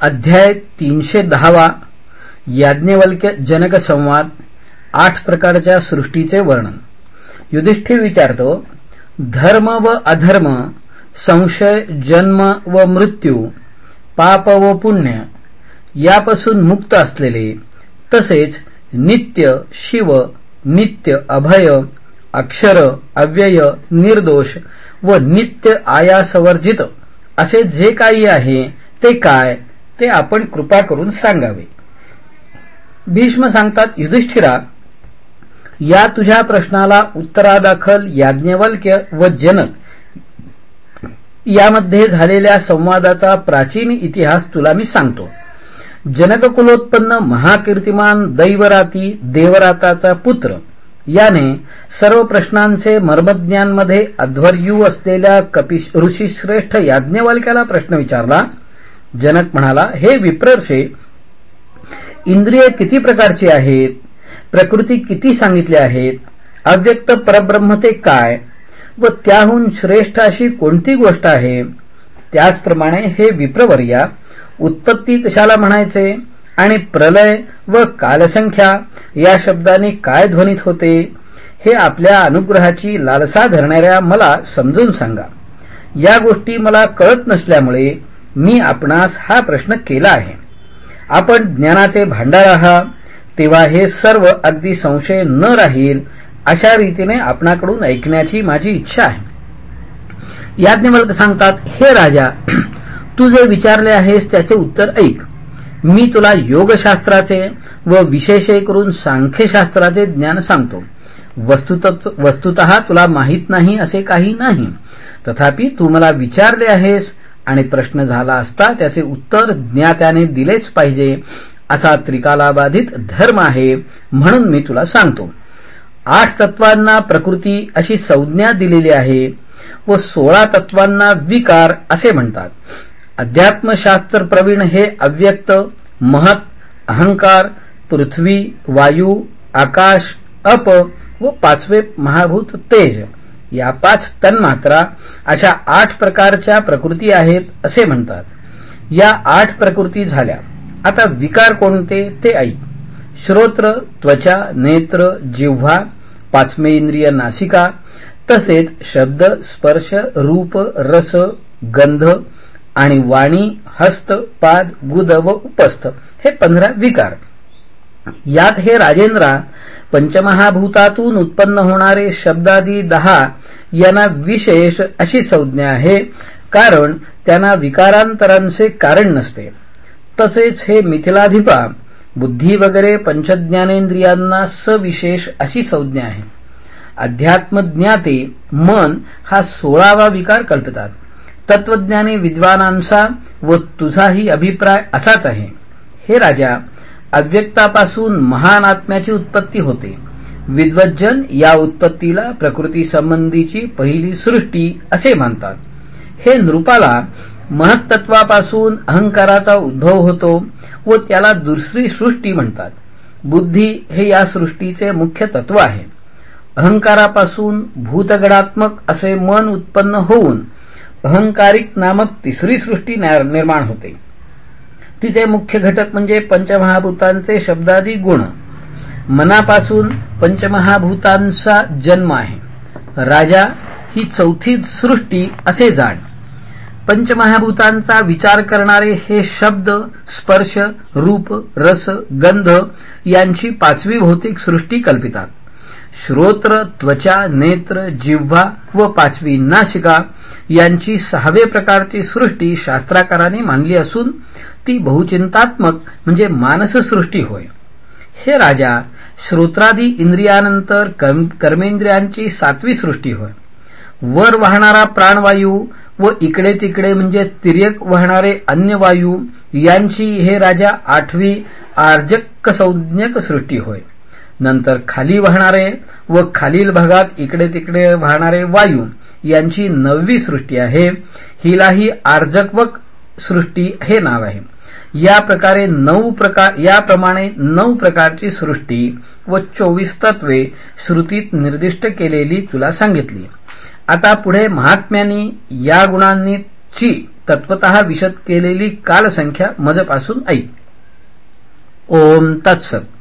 अध्याय तीनशे दहावा याज्ञवल्क्य जनक संवाद आठ प्रकारच्या सृष्टीचे वर्णन. युधिष्ठिर विचारतो धर्म व अधर्म संशय जन्म व मृत्यू पाप व पुण्य यापासून मुक्त असलेले तसेच नित्य शिव नित्य अभय अक्षर अव्यय निर्दोष व नित्य आयासवर्जित असे जे काही आहे ते काय? ते आपण कृपा करून सांगावे. भीष्म सांगतात युधिष्ठिरा या तुझ्या प्रश्नाला उत्तरादाखल याज्ञवल्क्य व जनक. यामध्ये झालेल्या संवादाचा प्राचीन इतिहास तुला मी सांगतो. जनककुलोत्पन्न महाकीर्तिमान दैवराती देवराताचा पुत्र. याने सर्व प्रश्नांचे मर्मज्ञांमध्ये अध्वर्यू असलेल्या कपिश ऋषीश्रेष्ठ याज्ञवल्क्याला प्रश्न विचारला. जनक म्हणाला हे विप्रर्षे इंद्रिय किती प्रकारची आहेत? प्रकृती किती सांगितली आहेत? अव्यक्त परब्रह्म ते काय? व त्याहून श्रेष्ठ अशी कोणती गोष्ट आहे? त्याचप्रमाणे हे विप्रवर्या उत्पत्ती कशाला म्हणायचे? आणि प्रलय व कालसंख्या या शब्दाने काय ध्वनित होते? हे आपल्या अनुग्रहाची लालसा धरणाऱ्या मला समजून सांगा. या गोष्टी मला कळत नसल्यामुळे मी आपणास हा प्रश्न केला आहे. आपण ज्ञानाचे भांडार आहात तेव्हा हे सर्व अगदी संशय न राहील अशा रीतीने आपणाकडून ऐकण्याची माझी इच्छा आहे. याज्ञवल्क सांगतात हे राजा तू जे विचारले आहेस त्याचे उत्तर ऐक. मी तुला योगशास्त्राचे व विशेष करून सांख्यशास्त्राचे ज्ञान सांगतो. वस्तुत तुला माहीत नाही असे काही नाही. तथापि तू मला विचारले आहेस आणि प्रश्न झाला असता त्याचे उत्तर ज्ञात्याने दिलेच पाहिजे. असा त्रिकालाबाधित धर्म आहे म्हणून मी तुला सांगतो. आठ तत्वांना प्रकृती अशी संज्ञा दिलेली आहे व सोळा तत्वांना विकार असे म्हणतात. अध्यात्मशास्त्र प्रवीण हे अव्यक्त महत अहंकार पृथ्वी वायू आकाश अप व पाचवे महाभूत तेज. या पाच तन्मात्रा अशा आठ प्रकारच्या प्रकृती आहेत असे म्हणतात. या आठ प्रकृती झाल्या. आता विकार कोणते ते ऐक. श्रोत्र त्वचा नेत्र जिव्हा पाचमे इंद्रिय नासिका तसेच शब्द स्पर्श रूप रस गंध आणि वाणी हस्त पाद गुद व उपस्थ हे पंधरा विकार. यात हे राजेंद्रा पंचमहाभूतातून उत्पन्न होणारे शब्दादी दहा यांना विशेष अशी संज्ञा आहे. कारण त्यांना विकारांतरांचे कारण नसते. तसेच हे मिथिलाधिपा बुद्धी वगैरे पंचज्ञानेंद्रियांना सविशेष अशी संज्ञा आहे. अध्यात्मज्ञाते मन हा सोळावा विकार कल्पतात. तत्वज्ञानी विद्वानांचा व तुझाही अभिप्राय असाच आहे. हे राजा अव्यक्तापासून महान आत्म्याची उत्पत्ती होते. विद्वज्जन या उत्पत्तीला प्रकृती संबंधीची पहिली सृष्टी असे मानतात. हे नृपाला महत्त्वापासून अहंकाराचा उद्भव होतो व त्याला दुसरी सृष्टी म्हणतात. बुद्धी हे या सृष्टीचे मुख्य तत्व आहे. अहंकारापासून भूतगडात्मक असे मन उत्पन्न होऊन अहंकारिक नामक तिसरी सृष्टी निर्माण होते. भक्तीचे मुख्य घटक म्हणजे पंचमहाभूतांचे शब्दादी गुण मनापासून पंचमहाभूतांचा जन्म आहे. राजा ही चौथी सृष्टी असे जाण. पंचमहाभूतांचा विचार करणारे हे शब्द स्पर्श रूप रस गंध यांची पाचवी भौतिक सृष्टी कल्पितात. श्रोत्र त्वचा नेत्र जिव्हा व पाचवी नाशिका यांची सहावे प्रकारची सृष्टी शास्त्राकाराने मानली असून ती बहुचिंतात्मक म्हणजे मानससृष्टी होय. हे राजा श्रोत्रादी इंद्रियानंतर कर्मेंद्रियांची सातवी सृष्टी होय. वर वाहणारा प्राणवायू व इकडे तिकडे म्हणजे तिर्यक वाहणारे अन्य वायू यांची हे राजा आठवी आर्जक संज्ञक सृष्टी होय. नंतर खाली वाहणारे व खालील भागात इकडे तिकडे वाहणारे वायू यांची नववी सृष्टी आहे. हिलाही आर्जकवक सृष्टी हे नाव आहे. या प्रकारे नऊ प्रकार याप्रमाणे नऊ प्रकारची सृष्टी व चोवीस तत्वे श्रुतीत निर्दिष्ट केलेली तुला सांगितली. आता पुढे महात्म्यांनी या गुणांनी ची तत्वत विशद केलेली कालसंख्या मजपासून ऐक. ओम तत्सत.